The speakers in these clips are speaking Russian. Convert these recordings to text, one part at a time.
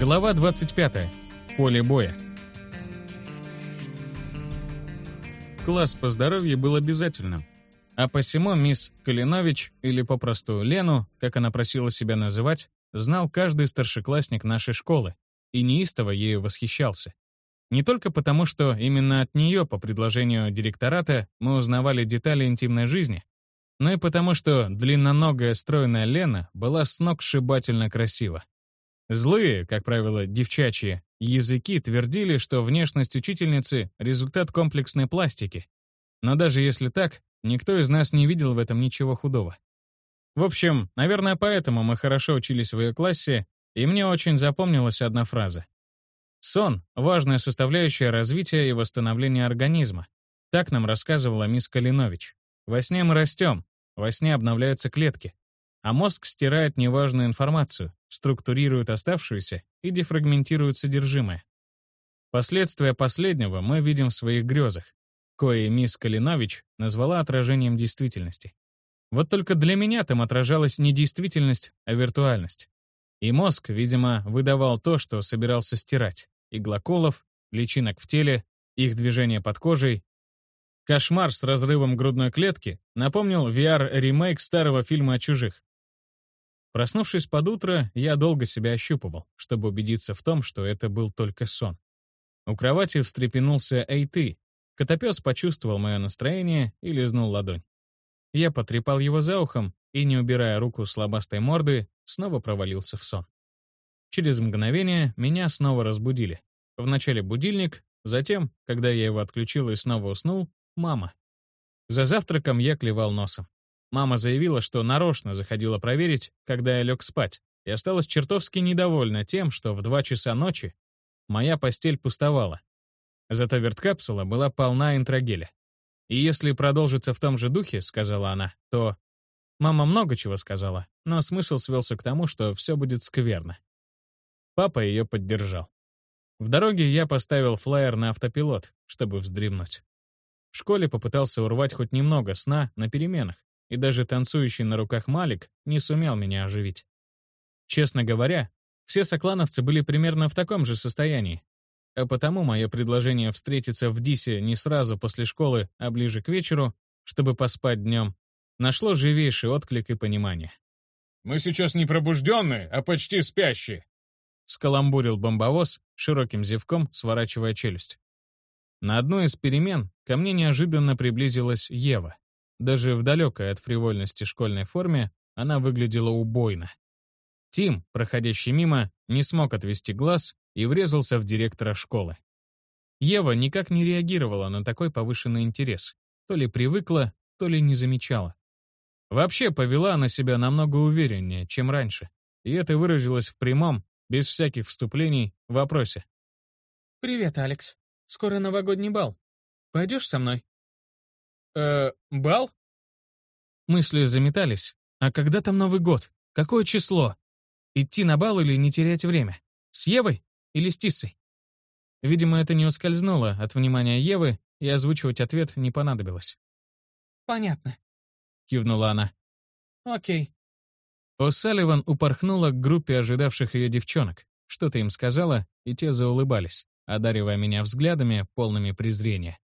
Глава 25. Поле боя. Класс по здоровью был обязательным. А посему мисс Калинович, или попросту Лену, как она просила себя называть, знал каждый старшеклассник нашей школы и неистово ею восхищался. Не только потому, что именно от нее, по предложению директората, мы узнавали детали интимной жизни, но и потому, что длинноногая стройная Лена была с ног сшибательно красива. Злые, как правило, девчачьи, языки твердили, что внешность учительницы — результат комплексной пластики. Но даже если так, никто из нас не видел в этом ничего худого. В общем, наверное, поэтому мы хорошо учились в ее классе, и мне очень запомнилась одна фраза. Сон — важная составляющая развития и восстановления организма. Так нам рассказывала мисс Калинович. Во сне мы растем, во сне обновляются клетки, а мозг стирает неважную информацию, структурирует оставшуюся и дефрагментирует содержимое. Последствия последнего мы видим в своих грезах, кое мисс Калинович назвала отражением действительности. Вот только для меня там отражалась не действительность, а виртуальность. И мозг, видимо, выдавал то, что собирался стирать. Иглоколов, личинок в теле, их движение под кожей. Кошмар с разрывом грудной клетки напомнил VR-ремейк старого фильма о чужих. Проснувшись под утро, я долго себя ощупывал, чтобы убедиться в том, что это был только сон. У кровати встрепенулся «Эй ты!». Котопес почувствовал мое настроение и лизнул ладонь. Я потрепал его за ухом и, не убирая руку с лобастой морды, снова провалился в сон. Через мгновение меня снова разбудили. Вначале будильник, затем, когда я его отключил и снова уснул, мама. За завтраком я клевал носом. Мама заявила, что нарочно заходила проверить, когда я лег спать, и осталась чертовски недовольна тем, что в два часа ночи моя постель пустовала. Зато верткапсула была полна интрагеля. И если продолжится в том же духе, сказала она, то... Мама много чего сказала, но смысл свелся к тому, что все будет скверно. Папа ее поддержал. В дороге я поставил флайер на автопилот, чтобы вздремнуть. В школе попытался урвать хоть немного сна на переменах, и даже танцующий на руках Малик не сумел меня оживить. Честно говоря, все соклановцы были примерно в таком же состоянии, а потому мое предложение встретиться в Дисе не сразу после школы, а ближе к вечеру, чтобы поспать днем, нашло живейший отклик и понимание. «Мы сейчас не пробужденные, а почти спящие», — скаламбурил бомбовоз, широким зевком сворачивая челюсть. На одной из перемен ко мне неожиданно приблизилась Ева. Даже в далекой от фривольности школьной форме она выглядела убойно. Тим, проходящий мимо, не смог отвести глаз и врезался в директора школы. Ева никак не реагировала на такой повышенный интерес. То ли привыкла, то ли не замечала. Вообще повела она себя намного увереннее, чем раньше. И это выразилось в прямом, без всяких вступлений, вопросе. «Привет, Алекс. Скоро новогодний бал. Пойдешь со мной?» «Э, бал?» Мысли заметались. А когда там Новый год? Какое число? Идти на бал или не терять время? С Евой или с Тиссой? Видимо, это не ускользнуло от внимания Евы, и озвучивать ответ не понадобилось. «Понятно», — кивнула она. «Окей». О'Салливан упорхнула к группе ожидавших ее девчонок, что-то им сказала, и те заулыбались, одаривая меня взглядами, полными презрения.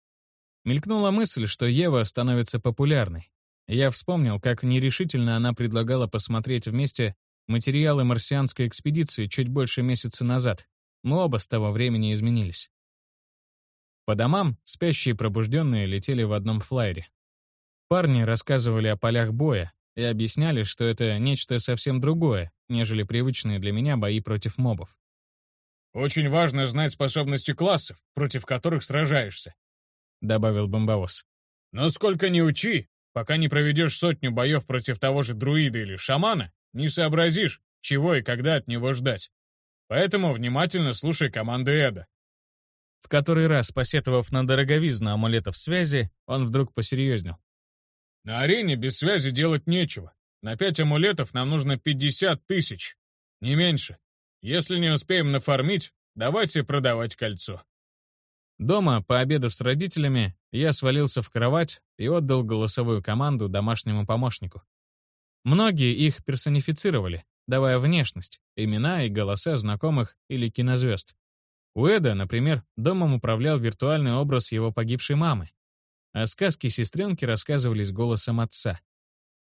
Мелькнула мысль, что Ева становится популярной. Я вспомнил, как нерешительно она предлагала посмотреть вместе материалы марсианской экспедиции чуть больше месяца назад. Мы оба с того времени изменились. По домам спящие пробужденные летели в одном флайере. Парни рассказывали о полях боя и объясняли, что это нечто совсем другое, нежели привычные для меня бои против мобов. «Очень важно знать способности классов, против которых сражаешься», добавил бомбовоз. «Но сколько ни учи, пока не проведешь сотню боев против того же друида или шамана, не сообразишь, чего и когда от него ждать. Поэтому внимательно слушай команды Эда». В который раз, посетовав на дороговизну амулетов связи, он вдруг посерьезнел. «На арене без связи делать нечего. На пять амулетов нам нужно 50 тысяч. Не меньше. Если не успеем нафармить, давайте продавать кольцо». Дома, пообедав с родителями, я свалился в кровать и отдал голосовую команду домашнему помощнику. Многие их персонифицировали, давая внешность, имена и голоса знакомых или кинозвезд. У Эда, например, домом управлял виртуальный образ его погибшей мамы, а сказки сестренки рассказывались голосом отца.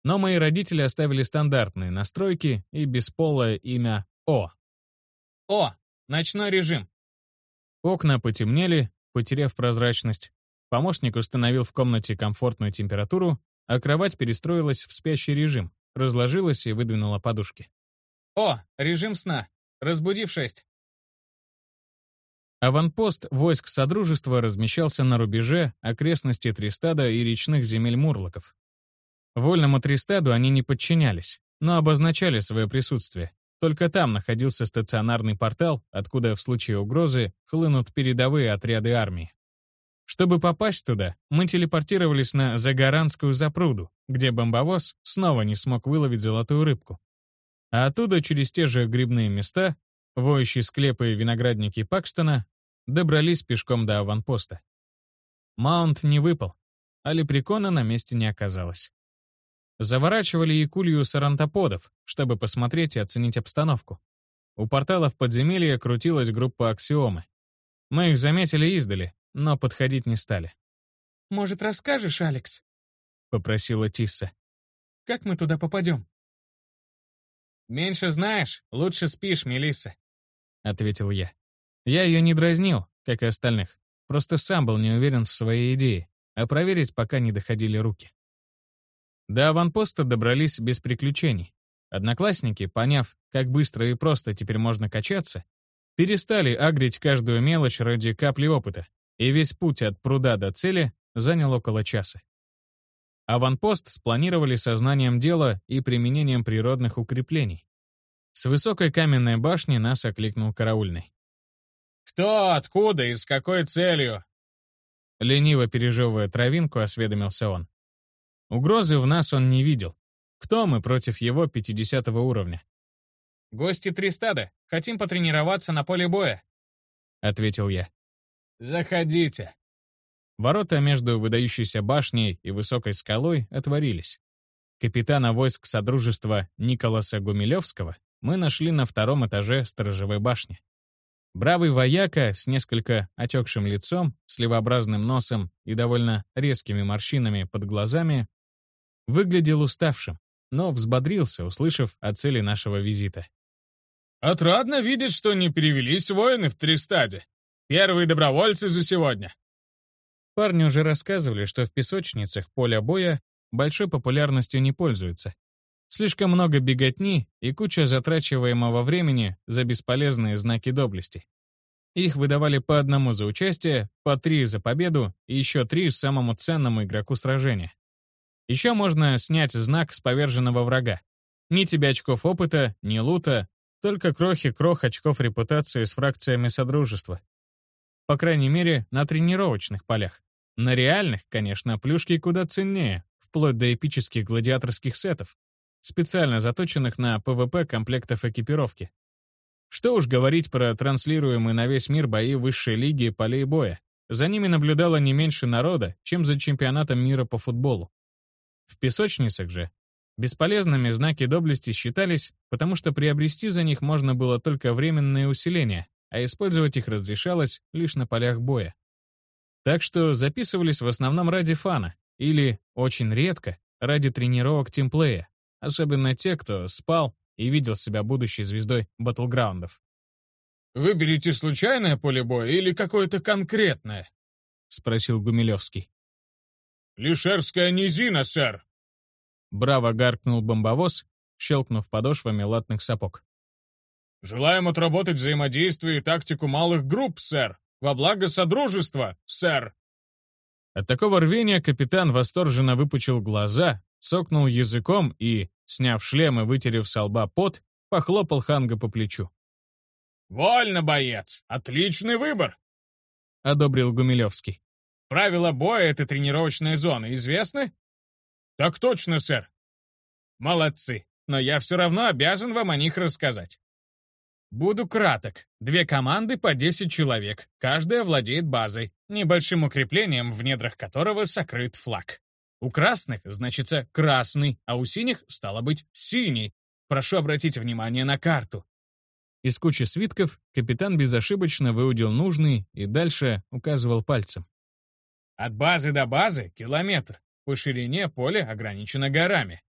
Но мои родители оставили стандартные настройки и бесполое имя О. О, ночной режим. Окна потемнели, потеряв прозрачность. Помощник установил в комнате комфортную температуру, а кровать перестроилась в спящий режим, разложилась и выдвинула подушки. О, режим сна. Разбуди в шесть. Аванпост войск Содружества размещался на рубеже окрестности Тристада и речных земель Мурлоков. Вольному Тристаду они не подчинялись, но обозначали свое присутствие. Только там находился стационарный портал, откуда в случае угрозы хлынут передовые отряды армии. Чтобы попасть туда, мы телепортировались на Загоранскую запруду, где бомбовоз снова не смог выловить золотую рыбку. А оттуда через те же грибные места, воющие склепы и виноградники Пакстона, добрались пешком до аванпоста. Маунт не выпал, а лепрекона на месте не оказалось. Заворачивали якулью сарантоподов, чтобы посмотреть и оценить обстановку. У порталов подземелья крутилась группа аксиомы. Мы их заметили издали, но подходить не стали. «Может, расскажешь, Алекс?» — попросила Тисса. «Как мы туда попадем?» «Меньше знаешь, лучше спишь, Мелисса», — ответил я. Я ее не дразнил, как и остальных. Просто сам был не уверен в своей идее, а проверить пока не доходили руки. До аванпоста добрались без приключений. Одноклассники, поняв, как быстро и просто теперь можно качаться, перестали агрить каждую мелочь ради капли опыта, и весь путь от пруда до цели занял около часа. Аванпост спланировали сознанием дела и применением природных укреплений. С высокой каменной башни нас окликнул караульный. «Кто, откуда и с какой целью?» Лениво пережевывая травинку, осведомился он. Угрозы в нас он не видел. Кто мы против его 50 уровня? «Гости Тристада. Хотим потренироваться на поле боя», — ответил я. «Заходите». Ворота между выдающейся башней и высокой скалой отворились. Капитана войск Содружества Николаса Гумилевского мы нашли на втором этаже сторожевой башни. Бравый вояка с несколько отекшим лицом, сливообразным носом и довольно резкими морщинами под глазами выглядел уставшим, но взбодрился, услышав о цели нашего визита. «Отрадно видеть, что не перевелись воины в Тристаде. Первые добровольцы за сегодня». Парни уже рассказывали, что в песочницах поля боя большой популярностью не пользуются, Слишком много беготни и куча затрачиваемого времени за бесполезные знаки доблести. Их выдавали по одному за участие, по три за победу и еще три самому ценному игроку сражения. Еще можно снять знак с поверженного врага. Ни тебе очков опыта, ни лута, только крохи-крох очков репутации с фракциями Содружества. По крайней мере, на тренировочных полях. На реальных, конечно, плюшки куда ценнее, вплоть до эпических гладиаторских сетов, специально заточенных на PvP комплектов экипировки. Что уж говорить про транслируемые на весь мир бои высшей лиги полей боя. За ними наблюдало не меньше народа, чем за чемпионатом мира по футболу. В песочницах же бесполезными знаки доблести считались, потому что приобрести за них можно было только временные усиления, а использовать их разрешалось лишь на полях боя. Так что записывались в основном ради фана или, очень редко, ради тренировок тимплея особенно те, кто спал и видел себя будущей звездой батлграундов. «Выберите случайное поле боя или какое-то конкретное?» — спросил Гумилевский. «Лишерская низина, сэр!» Браво гаркнул бомбовоз, щелкнув подошвами латных сапог. «Желаем отработать взаимодействие и тактику малых групп, сэр! Во благо Содружества, сэр!» От такого рвения капитан восторженно выпучил глаза, цокнул языком и, сняв шлем и вытерев со лба пот, похлопал Ханга по плечу. «Вольно, боец! Отличный выбор!» — одобрил Гумилевский. «Правила боя этой тренировочной зоны известны?» «Так точно, сэр!» «Молодцы, но я все равно обязан вам о них рассказать. Буду краток. Две команды по 10 человек, каждая владеет базой, небольшим укреплением, в недрах которого сокрыт флаг. У красных значится красный, а у синих стало быть синий. прошу обратить внимание на карту». Из кучи свитков капитан безошибочно выудил нужный и дальше указывал пальцем. От базы до базы — километр. По ширине поле ограничено горами.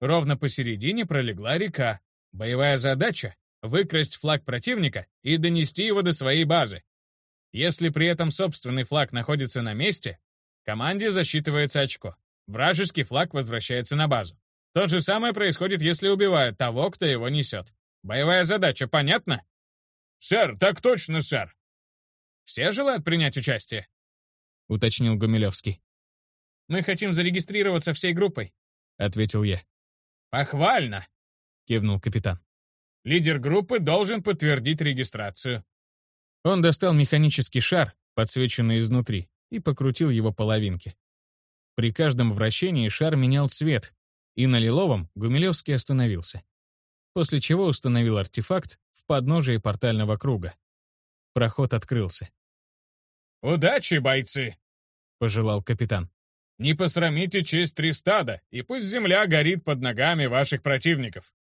Ровно посередине пролегла река. Боевая задача — выкрасть флаг противника и донести его до своей базы. Если при этом собственный флаг находится на месте, команде засчитывается очко. Вражеский флаг возвращается на базу. То же самое происходит, если убивают того, кто его несет. Боевая задача понятна? «Сэр, так точно, сэр!» «Все желают принять участие?» — уточнил Гумилевский. «Мы хотим зарегистрироваться всей группой», — ответил я. «Похвально!» — кивнул капитан. «Лидер группы должен подтвердить регистрацию». Он достал механический шар, подсвеченный изнутри, и покрутил его половинки. При каждом вращении шар менял цвет, и на лиловом Гумилевский остановился после чего установил артефакт в подножии портального круга. Проход открылся. «Удачи, бойцы!» — пожелал капитан. «Не посрамите честь Тристада, и пусть земля горит под ногами ваших противников!»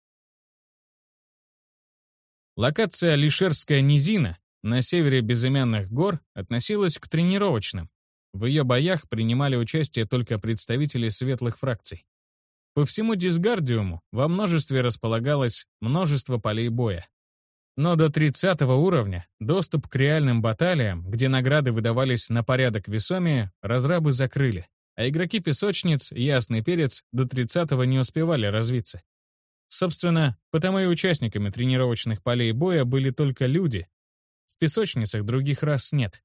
Локация Лишерская низина на севере безымянных гор относилась к тренировочным. В ее боях принимали участие только представители светлых фракций. По всему дисгардиуму во множестве располагалось множество полей боя. Но до 30 уровня доступ к реальным баталиям, где награды выдавались на порядок весомее, разрабы закрыли, а игроки песочниц, ясный перец, до 30-го не успевали развиться. Собственно, потому и участниками тренировочных полей боя были только люди. В песочницах других рас нет.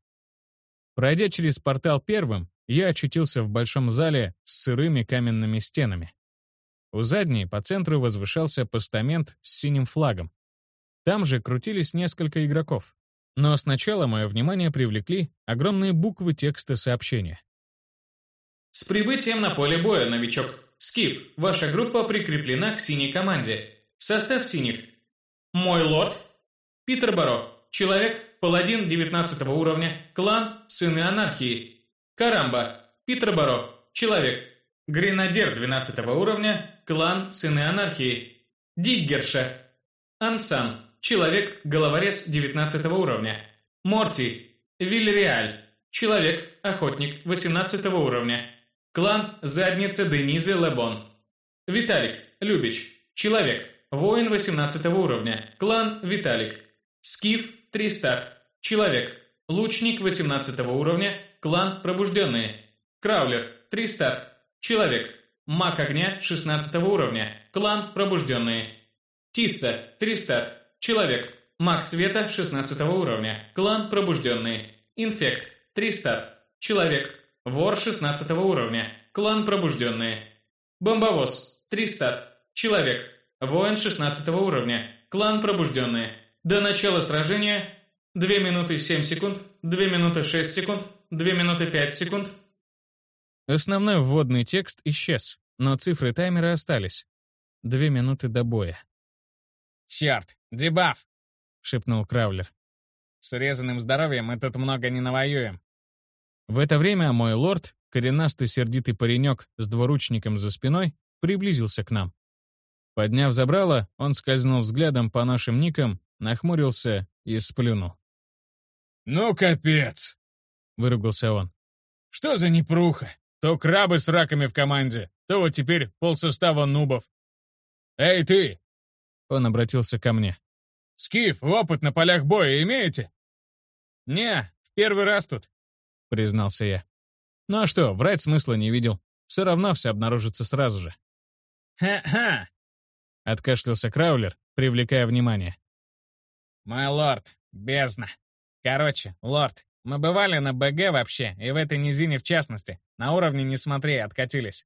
Пройдя через портал первым, я очутился в большом зале с сырыми каменными стенами. У задней по центру возвышался постамент с синим флагом. Там же крутились несколько игроков. Но сначала мое внимание привлекли огромные буквы текста сообщения. «С прибытием на поле боя, новичок! Скиф, ваша группа прикреплена к синей команде. Состав синих. Мой лорд. Питер Баро. Человек, паладин 19 уровня. Клан, сыны анархии. Карамба. Питер Баро. Человек, Гренадер 12 уровня, клан Сыны Анархии. Диггерша. Ансан. Человек, головорез 19 уровня. Морти. Вильреаль. Человек, охотник 18 уровня. Клан Задница Денизы Лебон. Виталик. Любич. Человек. Воин 18 уровня. Клан Виталик. Скиф. Тристат. Человек. Лучник 18 уровня. Клан Пробужденные. Краулер. Тристат. Человек. Маг огня 16 уровня. Клан Пробужденные. Тисса. Тристат. Человек. Маг света 16 уровня. Клан Пробужденные. Инфект. Тристат. Человек. Вор 16 уровня. Клан Пробужденные. Бомбовоз. Тристат. Человек. Воин 16 уровня. Клан Пробужденные. До начала сражения 2 минуты 7 секунд, 2 минуты 6 секунд, 2 минуты 5 секунд, Основной вводный текст исчез, но цифры таймера остались. Две минуты до боя. «Черт, дебаф!» — шепнул Краулер. «С урезанным здоровьем мы тут много не навоюем». В это время мой лорд, коренастый сердитый паренек с двуручником за спиной, приблизился к нам. Подняв забрало, он скользнул взглядом по нашим никам, нахмурился и сплюнул. «Ну, капец!» — выругался он. «Что за непруха? То крабы с раками в команде, то вот теперь полсостава нубов. «Эй, ты!» Он обратился ко мне. «Скиф, опыт на полях боя имеете?» «Не, в первый раз тут», — признался я. «Ну а что, врать смысла не видел. Все равно все обнаружится сразу же». «Ха-ха!» — откашлялся Краулер, привлекая внимание. «Мой лорд, бездна. Короче, лорд, мы бывали на БГ вообще, и в этой низине в частности. На уровне не смотри, откатились.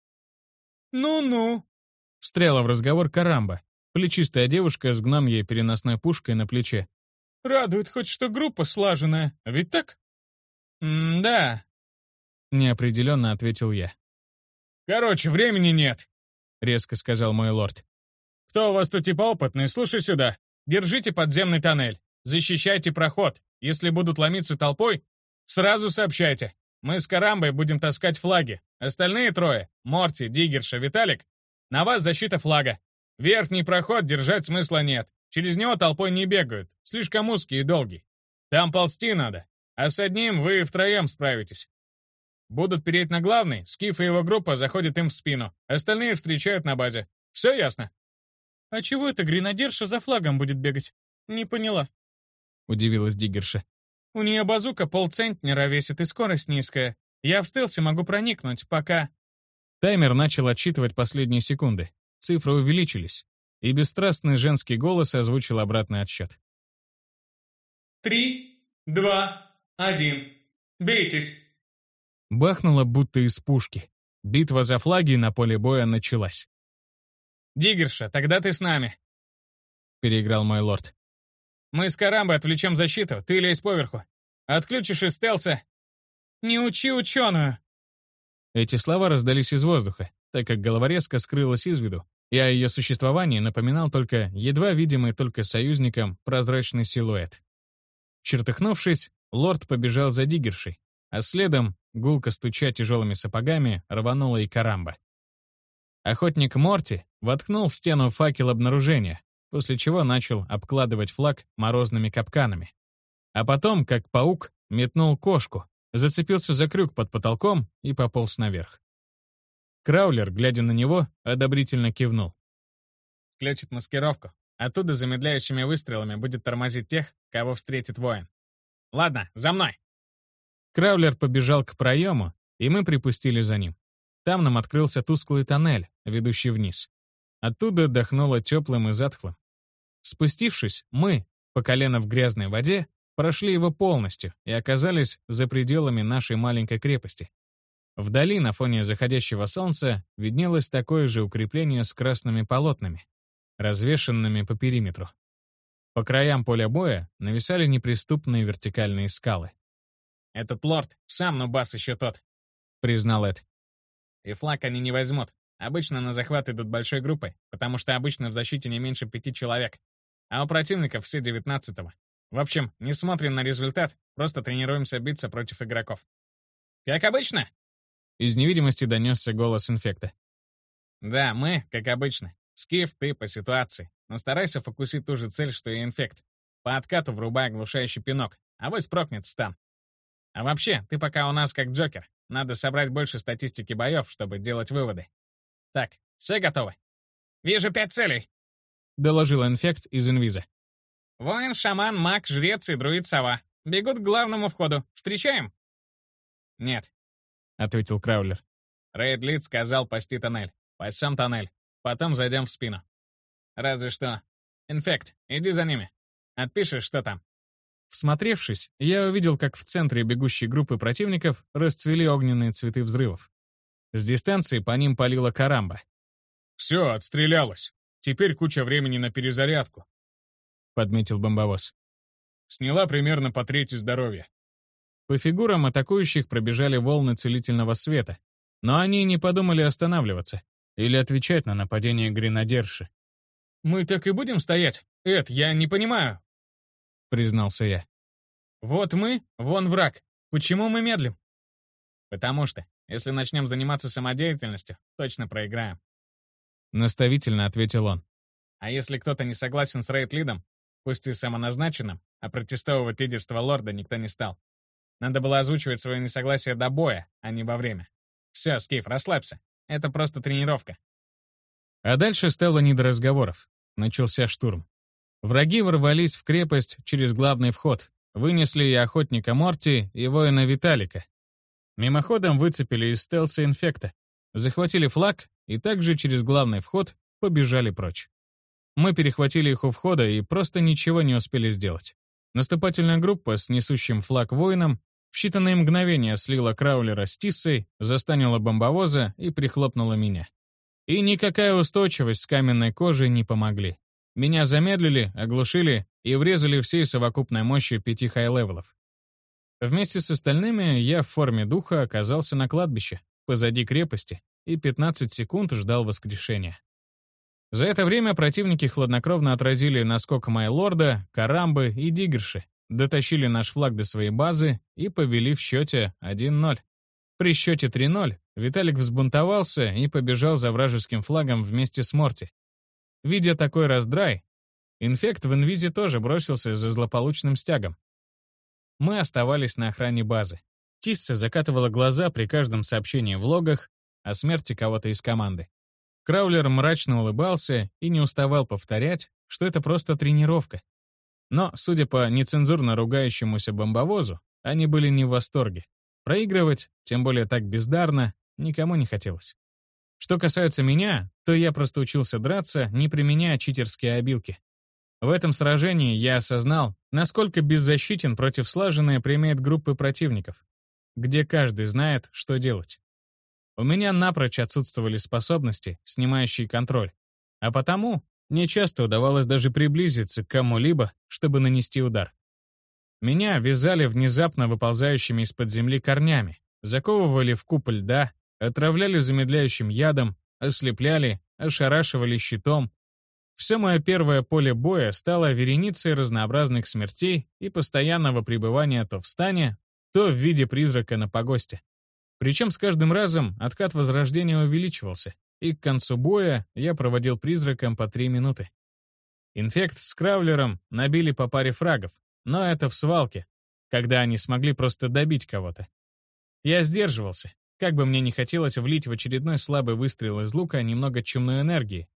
«Ну-ну», — встряла в разговор Карамба, плечистая девушка с гном ей переносной пушкой на плече. «Радует хоть, что группа слаженная, ведь так?» «Да», — неопределенно ответил я. «Короче, времени нет», — резко сказал мой лорд. «Кто у вас тут типа опытный, слушай сюда. Держите подземный тоннель. Защищайте проход. Если будут ломиться толпой, сразу сообщайте. Мы с Карамбой будем таскать флаги. Остальные трое — Морти, Диггерша, Виталик — на вас защита флага. Верхний проход держать смысла нет. Через него толпой не бегают. Слишком узкий и долгий. Там ползти надо. А с одним вы втроем справитесь. Будут переть на главный, Скиф и его группа заходят им в спину. Остальные встречают на базе. Все ясно? «А чего это гренадерша за флагом будет бегать? Не поняла», — удивилась Диггерша. «У нее базука полцентнера весит и скорость низкая. Я в стелсе могу проникнуть, пока...» Таймер начал отсчитывать последние секунды. Цифры увеличились, и бесстрастный женский голос озвучил обратный отсчет. «Три, два, один. Бейтесь!» Бахнуло будто из пушки. Битва за флаги на поле боя началась. «Диггерша, тогда ты с нами», — переиграл мой лорд. «Мы с Карамбой отвлечем защиту, ты лезь поверху. Отключишь из стелса...» «Не учи ученую!» Эти слова раздались из воздуха, так как головорезка скрылась из виду, и о ее существовании напоминал только едва видимый только союзникам прозрачный силуэт. Чертыхнувшись, лорд побежал за диггершей, а следом, гулко стуча тяжелыми сапогами, рванула и Карамба. Охотник Морти воткнул в стену факел обнаружения, после чего начал обкладывать флаг морозными капканами. А потом, как паук, метнул кошку, зацепился за крюк под потолком и пополз наверх. Краулер, глядя на него, одобрительно кивнул. «Включит маскировку. Оттуда замедляющими выстрелами будет тормозить тех, кого встретит воин. Ладно, за мной!» Краулер побежал к проему, и мы припустили за ним. Там нам открылся тусклый тоннель, ведущий вниз. Оттуда дохнуло теплым и затхлым. Спустившись, мы, по колено в грязной воде, прошли его полностью и оказались за пределами нашей маленькой крепости. Вдали, на фоне заходящего солнца, виднелось такое же укрепление с красными полотнами, развешенными по периметру. По краям поля боя нависали неприступные вертикальные скалы. «Этот лорд сам нубас еще тот», — признал Эд. «И флаг они не возьмут. Обычно на захват идут большой группой, потому что обычно в защите не меньше пяти человек. А у противников все девятнадцатого. В общем, не смотрим на результат, просто тренируемся биться против игроков. «Как обычно?» Из невидимости донесся голос инфекта. «Да, мы, как обычно. Скиф, ты по ситуации. Но старайся фокусить ту же цель, что и инфект. По откату врубай оглушающий пинок, а вы спрокнет стан. А вообще, ты пока у нас как Джокер. Надо собрать больше статистики боев, чтобы делать выводы. Так, все готовы? Вижу пять целей!» — доложил инфект из инвиза. «Воин, шаман, маг, жрец и друид-сова. Бегут к главному входу. Встречаем?» «Нет», ответил Краулер. Рейд Лид сказал пасти тоннель. Пасем тоннель. Потом зайдем в спину. Разве что. Инфект, иди за ними. Отпишешь, что там. Всмотревшись, я увидел, как в центре бегущей группы противников расцвели огненные цветы взрывов. С дистанции по ним палила карамба. «Все, отстрелялась. Теперь куча времени на перезарядку», — подметил бомбовоз. «Сняла примерно по трети здоровья. По фигурам атакующих пробежали волны целительного света, но они не подумали останавливаться или отвечать на нападение гренадерши. «Мы так и будем стоять? Эд, я не понимаю», — признался я. «Вот мы, вон враг. Почему мы медлим?» «Потому что, если начнем заниматься самодеятельностью, точно проиграем». Наставительно ответил он. «А если кто-то не согласен с рейд-лидом, пусть и самоназначенным, а протестовывать лидерство лорда никто не стал, надо было озвучивать свое несогласие до боя, а не во время. Все, Скиф, расслабься. Это просто тренировка. А дальше стало не до разговоров. Начался штурм. Враги ворвались в крепость через главный вход, вынесли и охотника Морти, и воина Виталика. Мимоходом выцепили из стелса инфекта, захватили флаг и также через главный вход побежали прочь. Мы перехватили их у входа и просто ничего не успели сделать. Наступательная группа с несущим флаг воином в считанные мгновения слила Краулера с Тиссой, застанила бомбовоза и прихлопнула меня. И никакая устойчивость с каменной кожей не помогли. Меня замедлили, оглушили и врезали всей совокупной мощью пяти хай-левелов. Вместе с остальными я в форме духа оказался на кладбище, позади крепости, и 15 секунд ждал воскрешения. За это время противники хладнокровно отразили наскок Майлорда, Карамбы и Дигерши, дотащили наш флаг до своей базы и повели в счете 1-0. При счете 3-0 Виталик взбунтовался и побежал за вражеским флагом вместе с Морти. видя такой раздрай, инфект в инвизе тоже бросился за злополучным стягом. Мы оставались на охране базы. Тисса закатывала глаза при каждом сообщении в логах о смерти кого-то из команды. Краулер мрачно улыбался и не уставал повторять, что это просто тренировка. Но, судя по нецензурно ругающемуся бомбовозу, они были не в восторге. Проигрывать, тем более так бездарно, никому не хотелось. Что касается меня, то я просто учился драться, не применяя читерские обилки. В этом сражении я осознал, насколько беззащитен против слаженной примет группы противников, где каждый знает, что делать. У меня напрочь отсутствовали способности, снимающие контроль. А потому мне часто удавалось даже приблизиться к кому-либо, чтобы нанести удар. Меня вязали внезапно выползающими из-под земли корнями, заковывали в куполь льда, отравляли замедляющим ядом, ослепляли, ошарашивали щитом. Все мое первое поле боя стало вереницей разнообразных смертей и постоянного пребывания то в стане, то в виде призрака на погосте. Причем с каждым разом откат возрождения увеличивался, и к концу боя я проводил призраком по три минуты. Инфект с Краулером набили по паре фрагов, но это в свалке, когда они смогли просто добить кого-то. Я сдерживался, как бы мне не хотелось влить в очередной слабый выстрел из лука немного чумной энергии.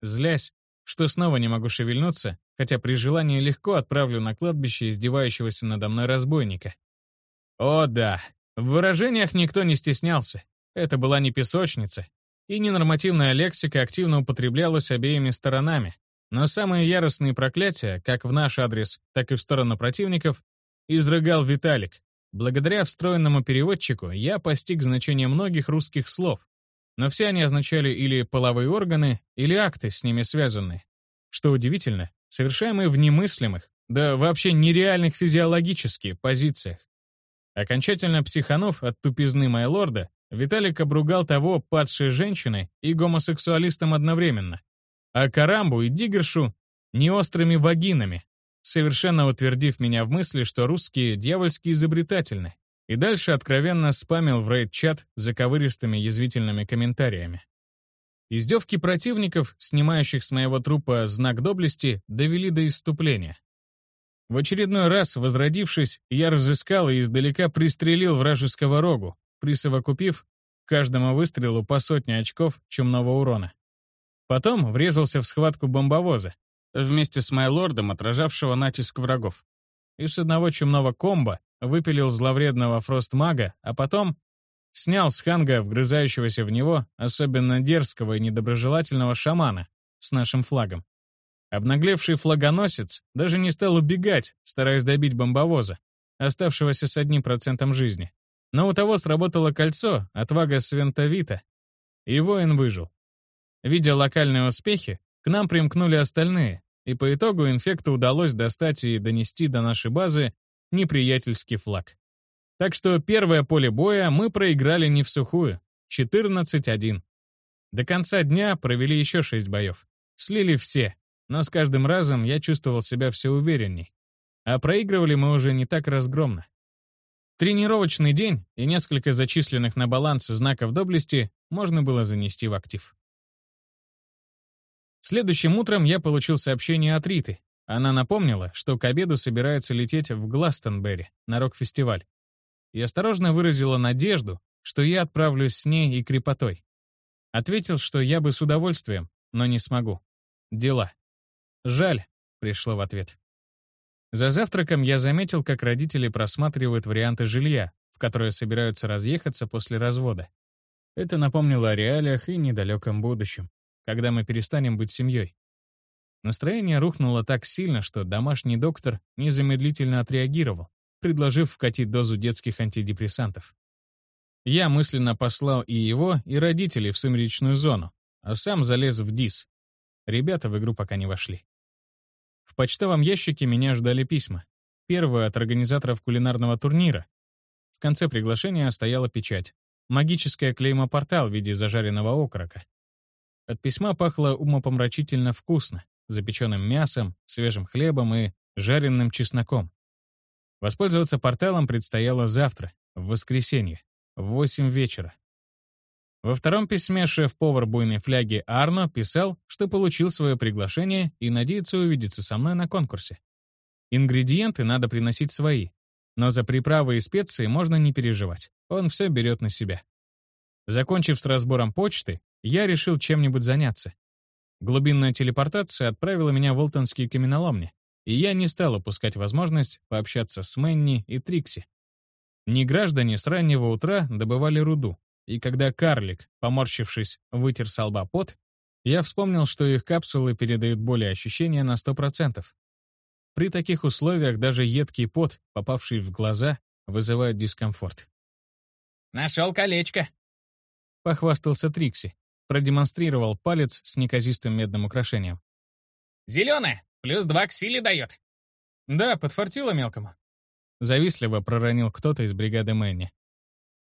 Злясь, что снова не могу шевельнуться, хотя при желании легко отправлю на кладбище издевающегося надо мной разбойника. О да, в выражениях никто не стеснялся. Это была не песочница, и ненормативная лексика активно употреблялась обеими сторонами. Но самые яростные проклятия, как в наш адрес, так и в сторону противников, изрыгал Виталик. Благодаря встроенному переводчику я постиг значение многих русских слов, но все они означали или половые органы, или акты с ними связанные. Что удивительно, совершаемые в немыслимых, да вообще нереальных физиологически позициях. Окончательно психанув от тупизны Майлорда, Виталик обругал того падшей женщиной и гомосексуалистом одновременно, а Карамбу и Дигершу — неострыми вагинами, совершенно утвердив меня в мысли, что русские дьявольски изобретательны, и дальше откровенно спамил в рейд-чат заковыристыми язвительными комментариями. Издевки противников, снимающих с моего трупа знак доблести, довели до исступления. В очередной раз, возродившись, я разыскал и издалека пристрелил вражеского рогу, присовокупив каждому выстрелу по сотне очков чумного урона. Потом врезался в схватку бомбовоза, вместе с Майлордом, отражавшего натиск врагов. И с одного чумного комба выпилил зловредного фрост-мага, а потом снял с ханга вгрызающегося в него особенно дерзкого и недоброжелательного шамана с нашим флагом. Обнаглевший флагоносец даже не стал убегать, стараясь добить бомбовоза, оставшегося с одним процентом жизни. Но у того сработало кольцо, отвага Свентовита, и воин выжил. Видя локальные успехи, к нам примкнули остальные, и по итогу инфекту удалось достать и донести до нашей базы неприятельский флаг. Так что первое поле боя мы проиграли не в сухую, 14-1. До конца дня провели еще шесть боев. Слили все, но с каждым разом я чувствовал себя все уверенней. А проигрывали мы уже не так разгромно. Тренировочный день и несколько зачисленных на баланс знаков доблести можно было занести в актив. Следующим утром я получил сообщение от Риты. Она напомнила, что к обеду собирается лететь в Гластонберри на рок-фестиваль. И осторожно выразила надежду, что я отправлюсь с ней и крепотой. Ответил, что я бы с удовольствием, но не смогу. Дела. «Жаль», — пришло в ответ. За завтраком я заметил, как родители просматривают варианты жилья, в которое собираются разъехаться после развода. Это напомнило о реалиях и недалеком будущем, когда мы перестанем быть семьей. Настроение рухнуло так сильно, что домашний доктор незамедлительно отреагировал, предложив вкатить дозу детских антидепрессантов. Я мысленно послал и его, и родителей в сумеречную зону, а сам залез в ДИС. Ребята в игру пока не вошли. В почтовом ящике меня ждали письма. Первое от организаторов кулинарного турнира. В конце приглашения стояла печать. Магическое клеймо-портал в виде зажаренного окорока. От письма пахло умопомрачительно вкусно, запеченным мясом, свежим хлебом и жареным чесноком. Воспользоваться порталом предстояло завтра, в воскресенье, в 8 вечера. Во втором письме шеф-повар буйной фляги Арно писал, что получил свое приглашение и надеется увидеться со мной на конкурсе. Ингредиенты надо приносить свои, но за приправы и специи можно не переживать. Он все берет на себя. Закончив с разбором почты, я решил чем-нибудь заняться. Глубинная телепортация отправила меня в Олтонские каменоломни, и я не стал упускать возможность пообщаться с Мэнни и Трикси. Неграждане с раннего утра добывали руду, и когда карлик, поморщившись, вытер с лба пот, я вспомнил, что их капсулы передают более ощущения на 100%. При таких условиях даже едкий пот, попавший в глаза, вызывает дискомфорт. «Нашел колечко», — похвастался Трикси, продемонстрировал палец с неказистым медным украшением. «Зеленое, плюс два к силе дает». «Да, подфартило мелкому», — завистливо проронил кто-то из бригады Мэнни.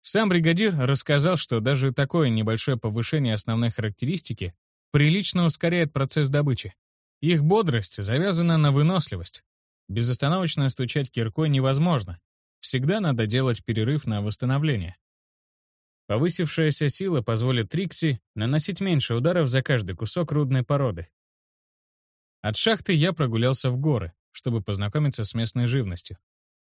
Сам бригадир рассказал, что даже такое небольшое повышение основной характеристики прилично ускоряет процесс добычи. Их бодрость завязана на выносливость. Безостановочно стучать киркой невозможно. Всегда надо делать перерыв на восстановление. Повысившаяся сила позволит Трикси наносить меньше ударов за каждый кусок рудной породы. От шахты я прогулялся в горы, чтобы познакомиться с местной живностью.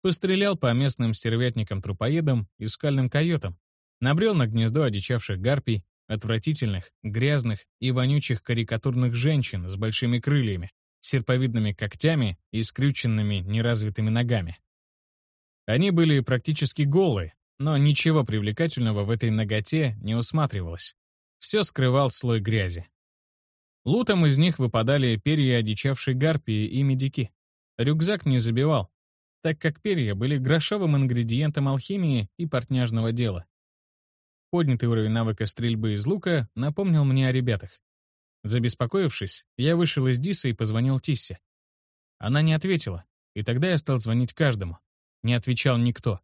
Пострелял по местным стервятникам-трупоедам и скальным койотам. Набрел на гнездо одичавших гарпий, отвратительных, грязных и вонючих карикатурных женщин с большими крыльями, серповидными когтями и скрюченными неразвитыми ногами. Они были практически голые, но ничего привлекательного в этой ноготе не усматривалось. Все скрывал слой грязи. Лутом из них выпадали перья одичавшей гарпии и медики. Рюкзак не забивал, так как перья были грошовым ингредиентом алхимии и портняжного дела. Поднятый уровень навыка стрельбы из лука напомнил мне о ребятах. Забеспокоившись, я вышел из Диса и позвонил Тиссе. Она не ответила, и тогда я стал звонить каждому. Не отвечал никто.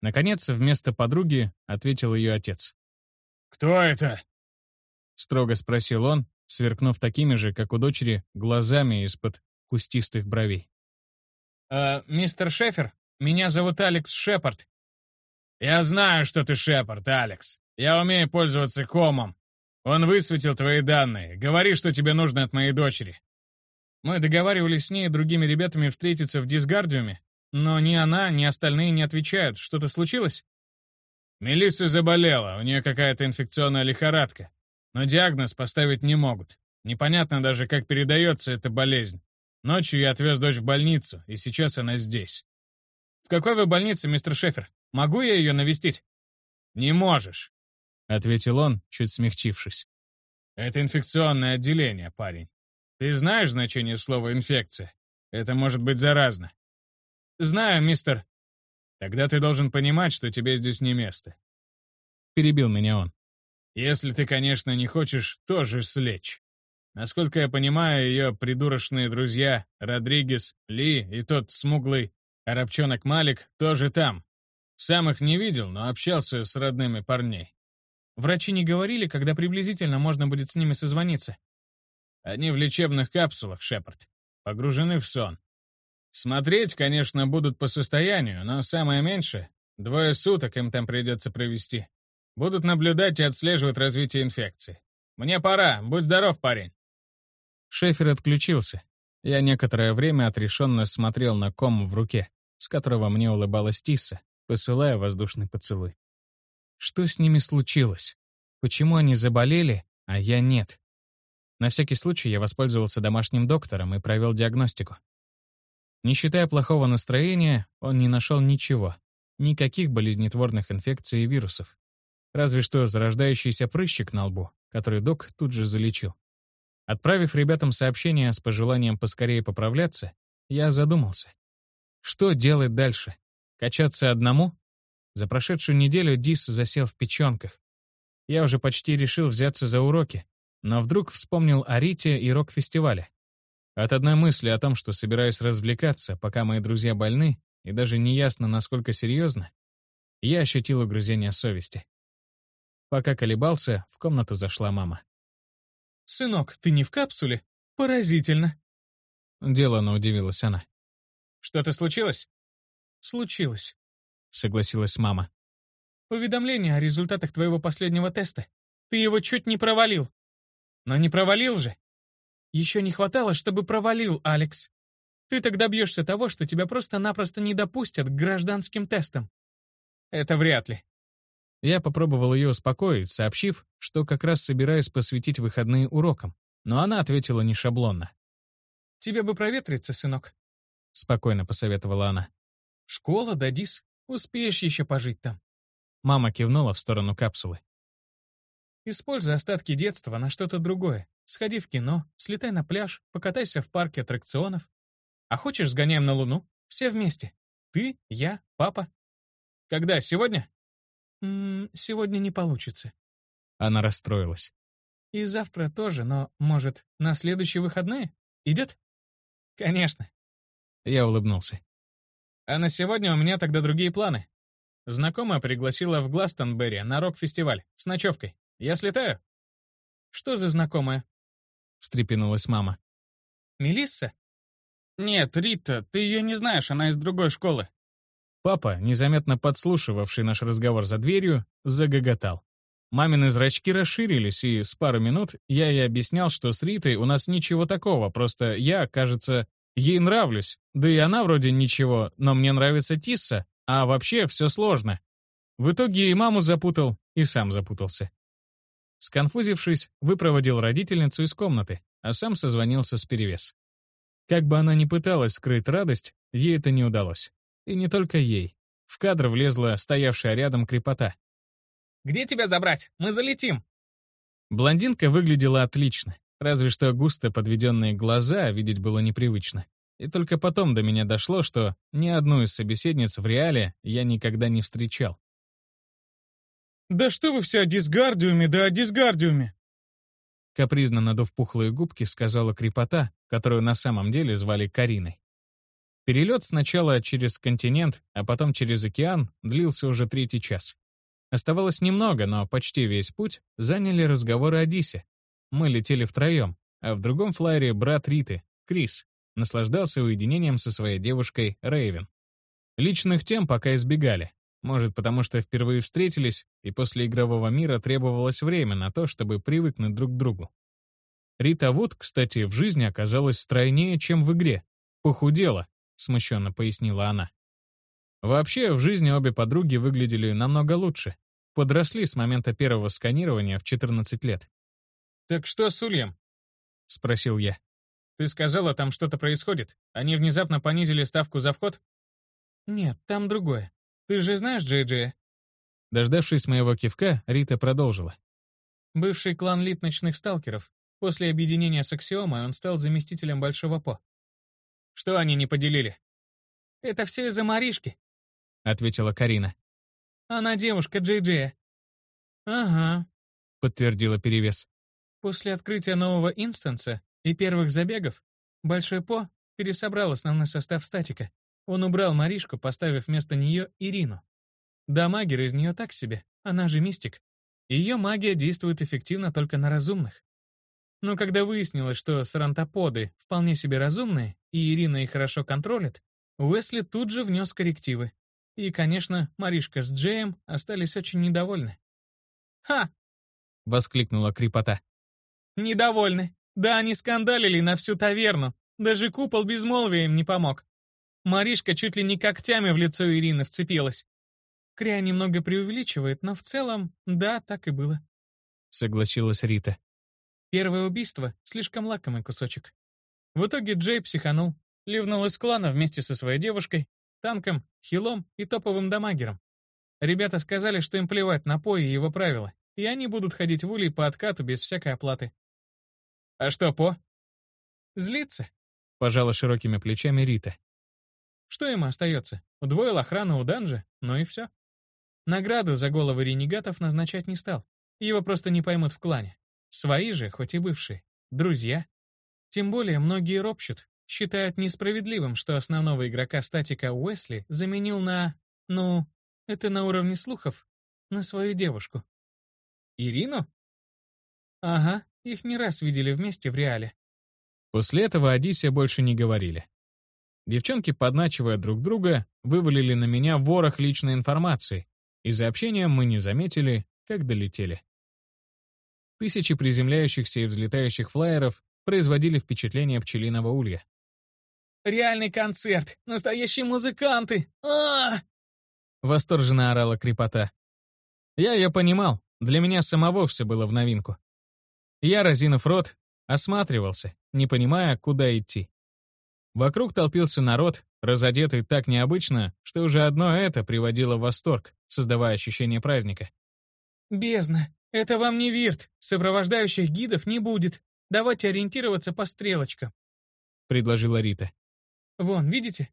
Наконец, вместо подруги ответил ее отец. «Кто это?» — строго спросил он, сверкнув такими же, как у дочери, глазами из-под кустистых бровей. «Э, «Мистер Шефер, меня зовут Алекс Шепард». «Я знаю, что ты Шепард, Алекс. Я умею пользоваться комом. Он высветил твои данные. Говори, что тебе нужно от моей дочери». Мы договаривались с ней и другими ребятами встретиться в Дисгардиуме, но ни она, ни остальные не отвечают. Что-то случилось? Мелисса заболела, у нее какая-то инфекционная лихорадка. Но диагноз поставить не могут. Непонятно даже, как передается эта болезнь. Ночью я отвез дочь в больницу, и сейчас она здесь. В какой вы больнице, мистер Шефер? Могу я ее навестить? Не можешь, — ответил он, чуть смягчившись. Это инфекционное отделение, парень. Ты знаешь значение слова «инфекция»? Это может быть заразно. «Знаю, мистер». «Тогда ты должен понимать, что тебе здесь не место». Перебил меня он. «Если ты, конечно, не хочешь тоже слечь. Насколько я понимаю, ее придурочные друзья Родригес, Ли и тот смуглый арабчонок Малик тоже там. Сам их не видел, но общался с родными парней. Врачи не говорили, когда приблизительно можно будет с ними созвониться. Они в лечебных капсулах, Шепард, погружены в сон. Смотреть, конечно, будут по состоянию, но самое меньшее — двое суток им там придется провести. Будут наблюдать и отслеживать развитие инфекции. Мне пора, будь здоров, парень. Шефер отключился. Я некоторое время отрешенно смотрел на ком в руке, с которого мне улыбалась Тисса, посылая воздушный поцелуй. Что с ними случилось? Почему они заболели, а я нет? На всякий случай я воспользовался домашним доктором и провел диагностику. Не считая плохого настроения, он не нашел ничего. Никаких болезнетворных инфекций и вирусов. Разве что зарождающийся прыщик на лбу, который док тут же залечил. Отправив ребятам сообщение с пожеланием поскорее поправляться, я задумался. Что делать дальше? Качаться одному? За прошедшую неделю Дис засел в печенках. Я уже почти решил взяться за уроки, но вдруг вспомнил о Рите и рок-фестивале. От одной мысли о том, что собираюсь развлекаться, пока мои друзья больны, и даже неясно, насколько серьезно, я ощутил угрызение совести. Пока колебался, в комнату зашла мама. «Сынок, ты не в капсуле? Поразительно!» Делано удивилась она. «Что-то случилось?» «Случилось», — согласилась мама. уведомление о результатах твоего последнего теста. Ты его чуть не провалил. Но не провалил же. Еще не хватало, чтобы провалил, Алекс. Ты так добьешься того, что тебя просто-напросто не допустят к гражданским тестам. Это вряд ли. Я попробовал ее успокоить, сообщив, что как раз собираюсь посвятить выходные урокам, но она ответила не шаблонно. «Тебе бы проветриться, сынок», — спокойно посоветовала она. «Школа, дадис, успеешь еще пожить там». Мама кивнула в сторону капсулы. «Используй остатки детства на что-то другое. Сходи в кино, слетай на пляж, покатайся в парке аттракционов. А хочешь, сгоняем на Луну? Все вместе. Ты, я, папа. Когда, сегодня? М -м, сегодня не получится. Она расстроилась. И завтра тоже, но, может, на следующие выходные? Идет? Конечно. Я улыбнулся. А на сегодня у меня тогда другие планы. Знакомая пригласила в Гластонберри на рок-фестиваль с ночевкой. Я слетаю. Что за знакомая? встрепенулась мама. Мелисса? Нет, Рита, ты ее не знаешь, она из другой школы. Папа, незаметно подслушивавший наш разговор за дверью, загоготал. Мамины зрачки расширились, и с пару минут я ей объяснял, что с Ритой у нас ничего такого, просто я, кажется, ей нравлюсь. Да и она вроде ничего, но мне нравится Тисса, а вообще все сложно. В итоге и маму запутал, и сам запутался. Сконфузившись, выпроводил родительницу из комнаты, а сам созвонился с перевес. Как бы она ни пыталась скрыть радость, ей это не удалось. И не только ей. В кадр влезла стоявшая рядом крепота. «Где тебя забрать? Мы залетим!» Блондинка выглядела отлично, разве что густо подведенные глаза видеть было непривычно. И только потом до меня дошло, что ни одну из собеседниц в реале я никогда не встречал. «Да что вы все о дисгардиуме, да о дисгардиуме!» Капризно надув пухлые губки, сказала крепота, которую на самом деле звали Кариной. Перелет сначала через континент, а потом через океан длился уже третий час. Оставалось немного, но почти весь путь заняли разговоры о Дисе. Мы летели втроем, а в другом флайере брат Риты, Крис, наслаждался уединением со своей девушкой Рейвен. Личных тем пока избегали, может, потому что впервые встретились, и после игрового мира требовалось время на то, чтобы привыкнуть друг к другу. Рита Вуд, кстати, в жизни оказалась стройнее, чем в игре. Похудела, смущенно пояснила она. Вообще, в жизни обе подруги выглядели намного лучше. Подросли с момента первого сканирования в 14 лет. «Так что с Ульем?» — спросил я. «Ты сказала, там что-то происходит? Они внезапно понизили ставку за вход?» «Нет, там другое. Ты же знаешь Джей Джея?» Дождавшись моего кивка, Рита продолжила. «Бывший клан Лит ночных сталкеров. После объединения с Аксиомой он стал заместителем Большого По. Что они не поделили?» «Это все из-за Маришки», — ответила Карина. «Она девушка Джей Джея». «Ага», — подтвердила Перевес. «После открытия нового инстанса и первых забегов Большой По пересобрал основной состав статика. Он убрал Маришку, поставив вместо нее Ирину. Да, магер из нее так себе, она же мистик. Ее магия действует эффективно только на разумных. Но когда выяснилось, что сарантоподы вполне себе разумные, и Ирина их хорошо контролит, Уэсли тут же внес коррективы. И, конечно, Маришка с Джеем остались очень недовольны. «Ха!» — воскликнула Крипота. «Недовольны. Да они скандалили на всю таверну. Даже купол безмолвия им не помог. Маришка чуть ли не когтями в лицо Ирины вцепилась. Кря немного преувеличивает, но в целом, да, так и было. Согласилась Рита. Первое убийство — слишком лакомый кусочек. В итоге Джей психанул, ливнул из клана вместе со своей девушкой, танком, хилом и топовым дамагером. Ребята сказали, что им плевать на По и его правила, и они будут ходить в улей по откату без всякой оплаты. «А что, По?» «Злится», — пожала широкими плечами Рита. Что ему остается? Удвоил охрану у данжа, ну и все. Награду за головы ренегатов назначать не стал. Его просто не поймут в клане. Свои же, хоть и бывшие. Друзья. Тем более многие ропщут, считают несправедливым, что основного игрока статика Уэсли заменил на... Ну, это на уровне слухов, на свою девушку. Ирину? Ага, их не раз видели вместе в реале. После этого Одиссия больше не говорили. Девчонки, подначивая друг друга, вывалили на меня ворох личной информации, Из-за общения мы не заметили, как долетели. Тысячи приземляющихся и взлетающих флайеров производили впечатление пчелиного улья. «Реальный концерт! Настоящие музыканты! а, Восторженно орала крепота. Я ее понимал, для меня самого все было в новинку. Я, разинув рот, осматривался, не понимая, куда идти. Вокруг толпился народ, разодетый так необычно, что уже одно это приводило в восторг, создавая ощущение праздника. «Бездна! Это вам не вирт! Сопровождающих гидов не будет! Давайте ориентироваться по стрелочкам!» — предложила Рита. «Вон, видите?»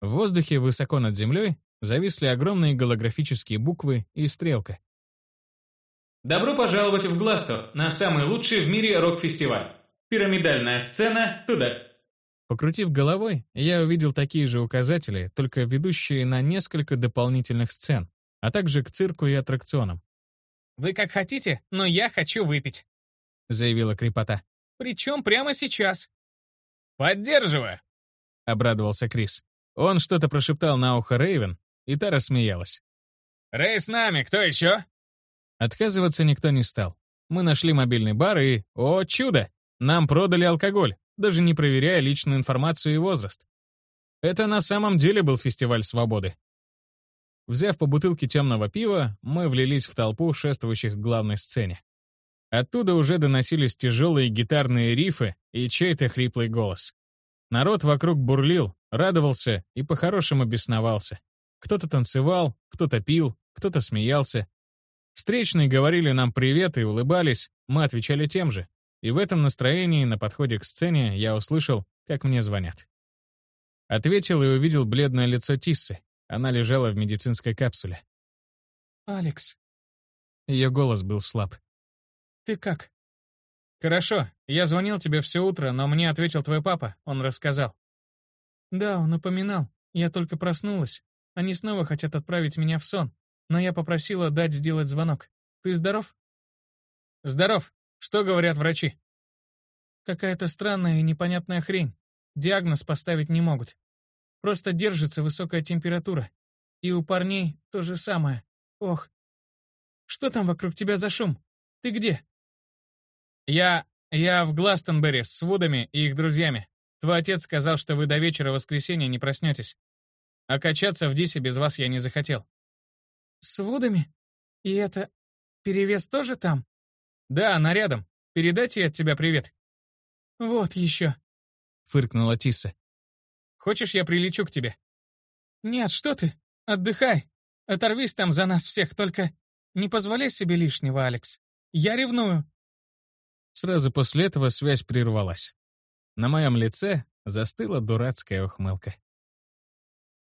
В воздухе высоко над землей зависли огромные голографические буквы и стрелка. Добро пожаловать в Гластор на самый лучший в мире рок-фестиваль. Пирамидальная сцена туда. Покрутив головой, я увидел такие же указатели, только ведущие на несколько дополнительных сцен, а также к цирку и аттракционам. «Вы как хотите, но я хочу выпить», — заявила крепота. «Причем прямо сейчас». «Поддерживаю», — обрадовался Крис. Он что-то прошептал на ухо Рейвен, и та рассмеялась. «Рэй с нами, кто еще?» Отказываться никто не стал. Мы нашли мобильный бар и, о чудо, нам продали алкоголь даже не проверяя личную информацию и возраст. Это на самом деле был фестиваль свободы. Взяв по бутылке темного пива, мы влились в толпу шествующих к главной сцене. Оттуда уже доносились тяжелые гитарные рифы и чей-то хриплый голос. Народ вокруг бурлил, радовался и по-хорошему бесновался. Кто-то танцевал, кто-то пил, кто-то смеялся. Встречные говорили нам привет и улыбались, мы отвечали тем же. И в этом настроении на подходе к сцене я услышал, как мне звонят. Ответил и увидел бледное лицо Тиссы. Она лежала в медицинской капсуле. «Алекс». Ее голос был слаб. «Ты как?» «Хорошо. Я звонил тебе все утро, но мне ответил твой папа. Он рассказал». «Да, он упоминал. Я только проснулась. Они снова хотят отправить меня в сон, но я попросила дать сделать звонок. Ты здоров?» «Здоров. Что говорят врачи? Какая-то странная и непонятная хрень. Диагноз поставить не могут. Просто держится высокая температура. И у парней то же самое. Ох. Что там вокруг тебя за шум? Ты где? Я... я в Гластонберри с Вудами и их друзьями. Твой отец сказал, что вы до вечера воскресенья не проснетесь. А качаться в Дисе без вас я не захотел. С Вудами? И это... Перевес тоже там? «Да, она рядом. Передайте ей от тебя привет». «Вот еще», — фыркнула Тиса. «Хочешь, я прилечу к тебе?» «Нет, что ты? Отдыхай. Оторвись там за нас всех, только не позволяй себе лишнего, Алекс. Я ревную». Сразу после этого связь прервалась. На моем лице застыла дурацкая ухмылка.